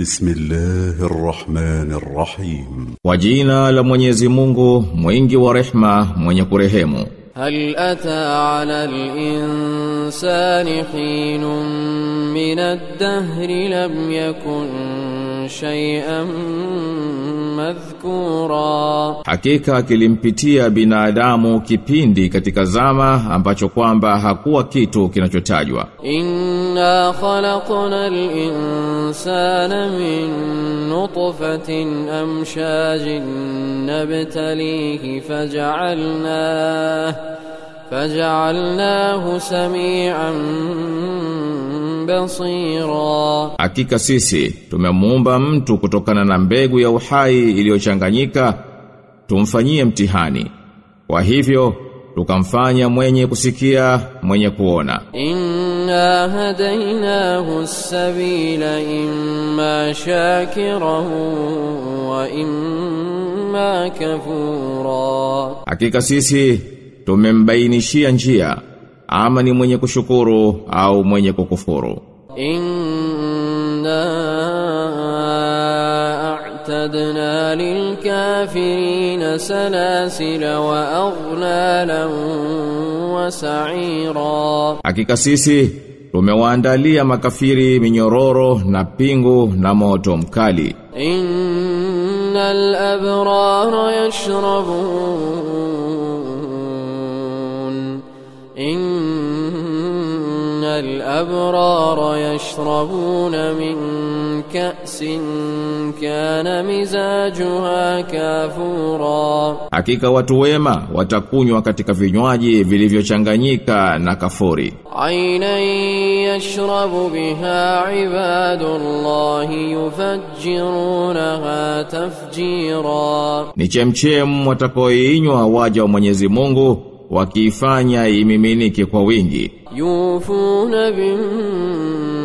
بسم الله الرحمن الرحيم la Mwenyezi Mungu, mwingi wa rehma, mwenye kurehemu. هل أتى على الإنسان حين من الدهر لم يكن شيئا مذكورا Hakika kilimpitia binadamu kipindi katika zama ambacho kwamba hakuwa kitu kinachotajwa. إنا خلقنا الإنسان من نطفة أمشاج نبتليه فجعلناه فجعلناه سميعا basira Hakika sisi tumemuumba mtu kutokana na mbegu ya uhai iliyochanganyika tumfanyie mtihani. Kwa hivyo tukamfanya mwenye kusikia mwenye kuona. Inna hadainahu sabila imma shakirahu wa imma kafura. Hakika sisi tumembainishia njia ama ni mwenye kushukuru au mwenye kukufuru. Inna a'tadna lilkafirina salasila wa aghlala wa sa'ira. Hakika sisi tumewaandalia makafiri minyororo na pingu na moto mkali. Innal abrara yashrabun. In الأبرار يشربون من كأس كان مزاجها كافورا Hakika watu wema watakunywa katika vinywaji vilivyochanganyika na kafuri. عينا يشرب بها عباد الله يفجرونها تفجيرا Ni chemchem watakaoinywa waja wa Mwenyezi Mungu wakifanya imiminike kwa wingi. Yufuna bin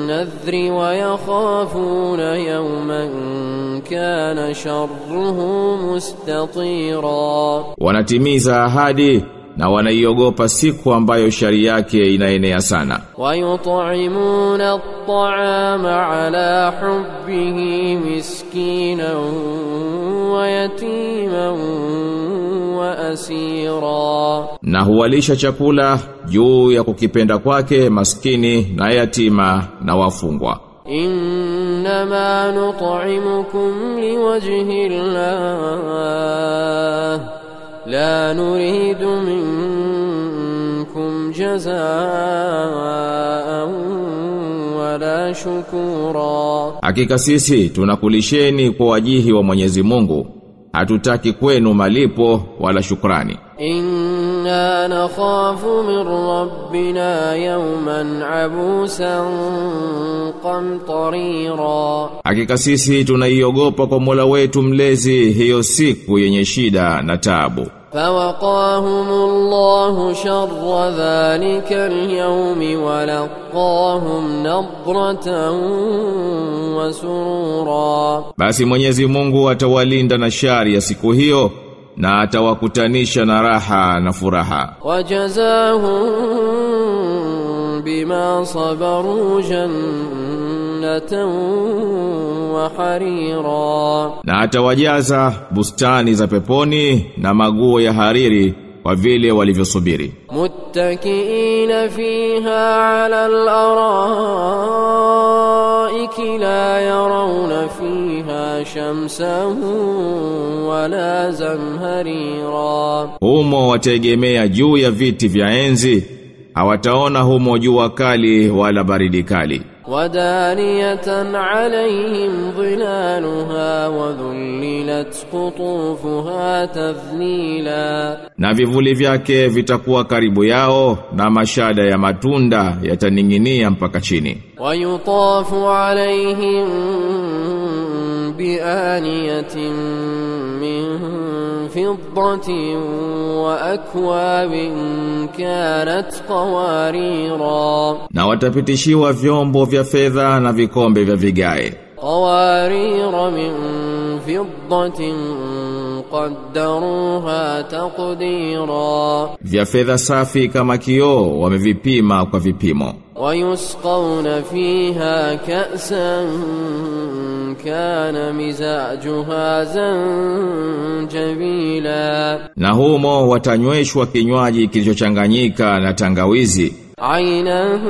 nadhri wa yakhafuna yawman kana sharruhu mustatira. Wanatimiza ahadi na wanaiogopa siku ambayo shari yake inaenea sana. Wa yut'imuna at'ama ala hubbihi miskinan wa yatiman asira. Na huwalisha chakula juu ya kukipenda kwake maskini na yatima na wafungwa. Inma nut'imukum liwajhi llah. La nuridu minkum jazaa'an wala shukura. Hakika sisi tunakulisheni kwa wajihi wa Mwenyezi Mungu hatutaki kwenu malipo wala shukrani. Inna nakhafu min rabbina yawman abusan qamtarira. Hakika sisi tunaiogopa kwa Mola wetu mlezi hiyo siku yenye shida na taabu. فوقاهم الله شر ذلك اليوم ولقاهم نضرة وسرورا Basi Mwenyezi Mungu atawalinda na shari ya siku hiyo na atawakutanisha na raha na furaha. وجزاهم بما صبروا جنة وحريرا Na atawajaza bustani za peponi na maguo ya hariri kwa vile walivyosubiri. متكئين فيها على الأرائك لا يرون فيها شمسا ولا زمهريرا Humo wategemea juu ya viti vya enzi, hawataona humo jua kali wala baridi kali. ودانية عليهم ظلالها وذللت قطوفها تذليلا Na vivuli vyake vitakuwa karibu yao na mashada ya matunda yataning'inia mpaka chini. ويطاف عليهم بآنية من فضة وأكواب كانت قواريرا Na watapitishiwa vyombo vya fedha na vikombe vya vigae. قوارير من فضة قدروها تقديرا Vya fedha safi kama kioo wamevipima kwa vipimo. ويسقون فيها كأسا kana mizajuha zanjabila, na humo watanyweshwa kinywaji kilichochanganyika na tangawizi. Ainahu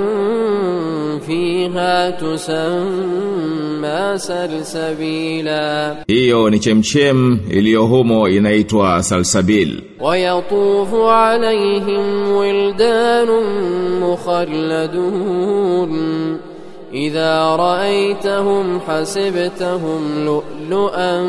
fiha tusamma salsabila, hiyo ni chemchem iliyo humo inaitwa salsabil. Wayatufu alaihim wildanun mukhalladun إذا رأيتهم حسبتهم لؤلؤا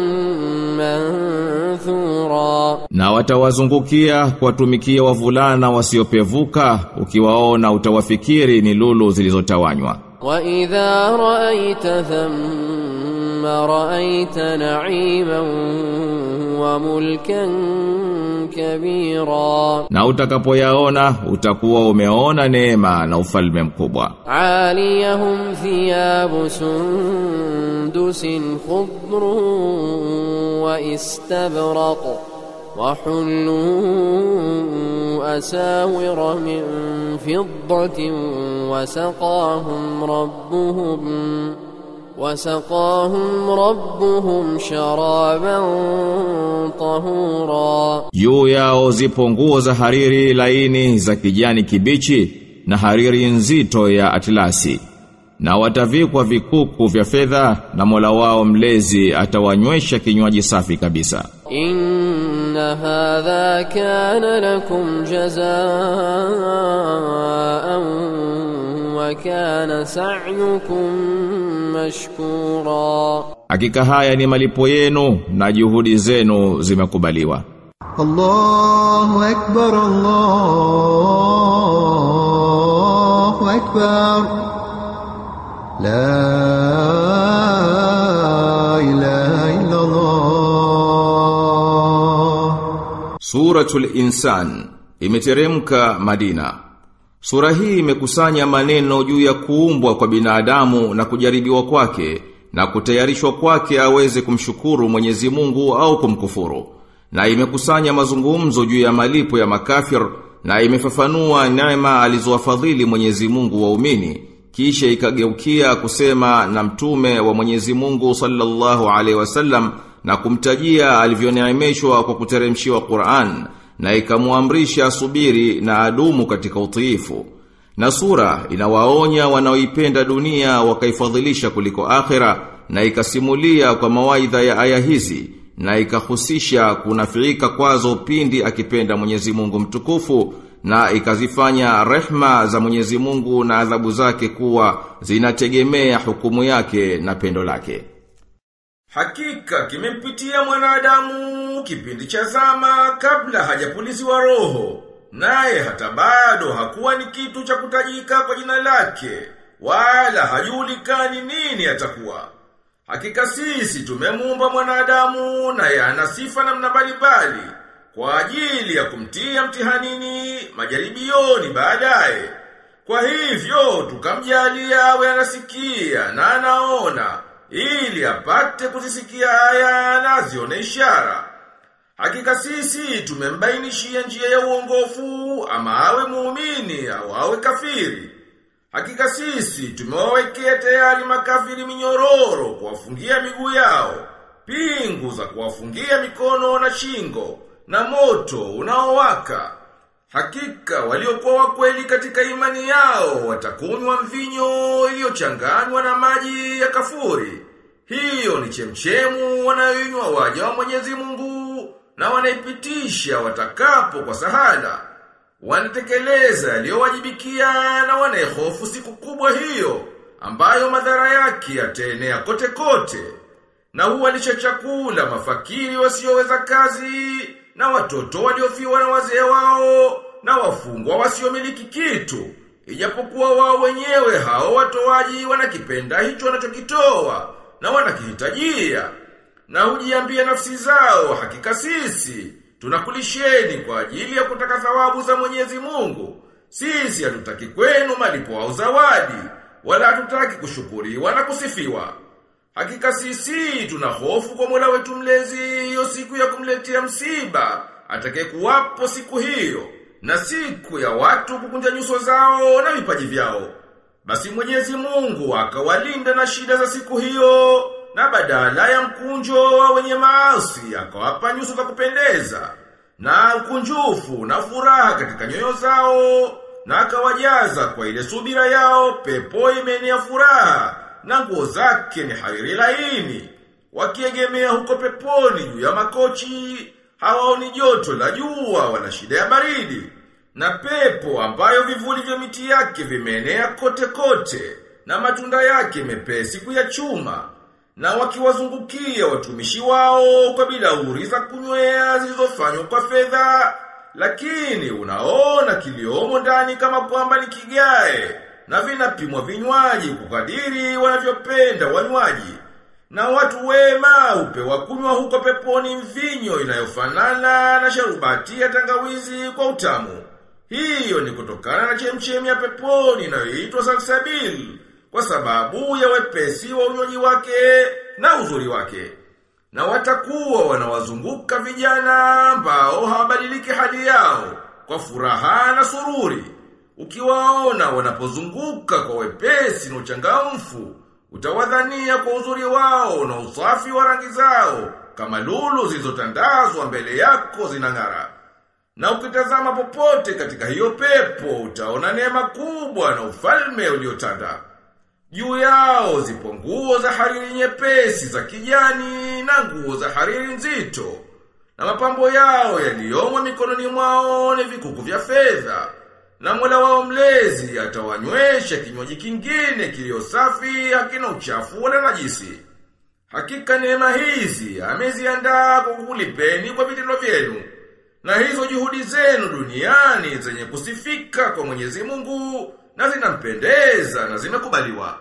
منثورا Na watawazungukia kuwatumikia wavulana wasiopevuka ukiwaona utawafikiri ni lulu zilizotawanywa. وإذا رأيت ثم رأيت نعيما وملكا كبيرا Na utakapoyaona utakuwa umeona neema na ufalme mkubwa. عاليهم ثياب سندس خضر واستبرق وحلوا أساور من فضة وسقاهم ربهم وسقاهم ربهم شرابا طهورا Juu yao zipo nguo za hariri laini za kijani kibichi na hariri nzito ya atlasi. Na watavikwa vikuku vya fedha na Mola wao mlezi atawanywesha kinywaji safi kabisa. إن هذا كان لكم جزاء وكان سعيكم mashkura. Hakika haya ni malipo yenu na juhudi zenu zimekubaliwa. Allahu akbar Allahu akbar. La ilaha illa Allah Suratul Insan imeteremka Madina. Sura hii imekusanya maneno juu ya kuumbwa kwa binadamu na kujaribiwa kwake na kutayarishwa kwake aweze kumshukuru Mwenyezi Mungu au kumkufuru. Na imekusanya mazungumzo juu ya malipo ya makafir na imefafanua neema alizowafadhili Mwenyezi Mungu waumini kisha ikageukia kusema na mtume wa Mwenyezi Mungu sallallahu alaihi wasallam na kumtajia alivyoneemeshwa kwa kuteremshiwa Qur'an na ikamuamrisha asubiri na adumu katika utiifu. Na sura inawaonya wanaoipenda dunia wakaifadhilisha kuliko akhera na ikasimulia kwa mawaidha ya aya hizi na ikahusisha kunafirika kwazo pindi akipenda Mwenyezi Mungu mtukufu na ikazifanya rehma za Mwenyezi Mungu na adhabu zake kuwa zinategemea hukumu yake na pendo lake. Hakika kimempitia mwanadamu kipindi cha zama kabla hajapuliziwa roho. Naye hata bado hakuwa ni kitu cha kutajika kwa jina lake, wala hajulikani nini atakuwa. Hakika sisi tumemuumba mwanadamu naye ana sifa namna mbalimbali kwa ajili ya kumtia mtihanini majaribioni baadaye. Kwa hivyo tukamjalia awe anasikia na anaona ili apate kuzisikia haya na zione ishara. Hakika sisi tumembainishia njia ya uongofu ama awe muumini au awe kafiri. Hakika sisi tumewawekea tayari makafiri minyororo kuwafungia miguu yao, pingu za kuwafungia mikono na shingo, na moto unaowaka. Hakika waliokuwa wakweli katika imani yao watakunywa mvinyo iliyochanganywa na maji ya kafuri. Hiyo ni chemchemu wanayoinywa waja wa Mwenyezi Mungu na wanaipitisha watakapo kwa sahala. Wanatekeleza yaliyowajibikia na wanaehofu siku kubwa hiyo ambayo madhara yake yataenea kote kote. Na huwalisha chakula mafakiri wasioweza kazi na watoto waliofiwa na wazee wao na wafungwa wasiomiliki kitu. Ijapokuwa wao wenyewe hao watoaji wanakipenda hicho wanachokitoa na wanakihitajia. Na hujiambia nafsi zao hakika sisi tunakulisheni kwa ajili ya kutaka thawabu za Mwenyezi Mungu. Sisi hatutaki kwenu malipo au zawadi wala hatutaki kushukuriwa na kusifiwa. Hakika sisi tuna hofu kwa Mola wetu mlezi hiyo siku ya kumletea msiba atakayekuwapo siku hiyo na siku ya watu kukunja nyuso zao na vipaji vyao. Basi Mwenyezi Mungu akawalinda na shida za siku hiyo na badala ya mkunjo wa wenye maasi akawapa nyuso za kupendeza na ukunjufu na furaha katika nyoyo zao na akawajaza kwa ile subira yao pepo imeenea furaha na nguo zake ni hariri laini. Wakiegemea huko peponi juu ya makochi. Hawaoni joto la jua wala shida ya baridi. Na pepo ambayo vivuli vya miti yake vimeenea kote kote. Na matunda yake mepesi kuyachuma. Na wakiwazungukia watumishi wao kwa bilauri za kunywea zilizofanywa kwa fedha. Lakini unaona kiliomo ndani kama kwamba ni kigae na vinapimwa vinywaji kukadiri wanavyopenda wanywaji na watu wema upewa kunywa huko peponi mvinyo inayofanana na sharubati ya tangawizi kwa utamu. Hiyo ni kutokana na chemchemi ya peponi inayoitwa salsabil kwa sababu ya wepesi wa unywaji wake na uzuri wake. Na watakuwa wanawazunguka vijana ambao hawabadiliki hali yao kwa furaha na sururi. Ukiwaona wanapozunguka kwa wepesi na uchangamfu, utawadhania kwa uzuri wao na usafi wa rangi zao, kama lulu zilizotandazwa mbele yako zinang'ara. Na ukitazama popote katika hiyo pepo, utaona neema kubwa na ufalme uliotanda. Juu yao zipo nguo za hariri nyepesi za kijani na nguo za hariri nzito. Na mapambo yao yaliyomwa mikononi mwao ni vikuku vya fedha. Na Mola wao mlezi atawanywesha kinywaji kingine kilio safi hakina uchafu wala najisi. Hakika neema hizi ameziandaa kukulipeni kwa vitendo vyenu. Na hizo juhudi zenu duniani zenye kusifika kwa Mwenyezi Mungu na zinampendeza na zimekubaliwa.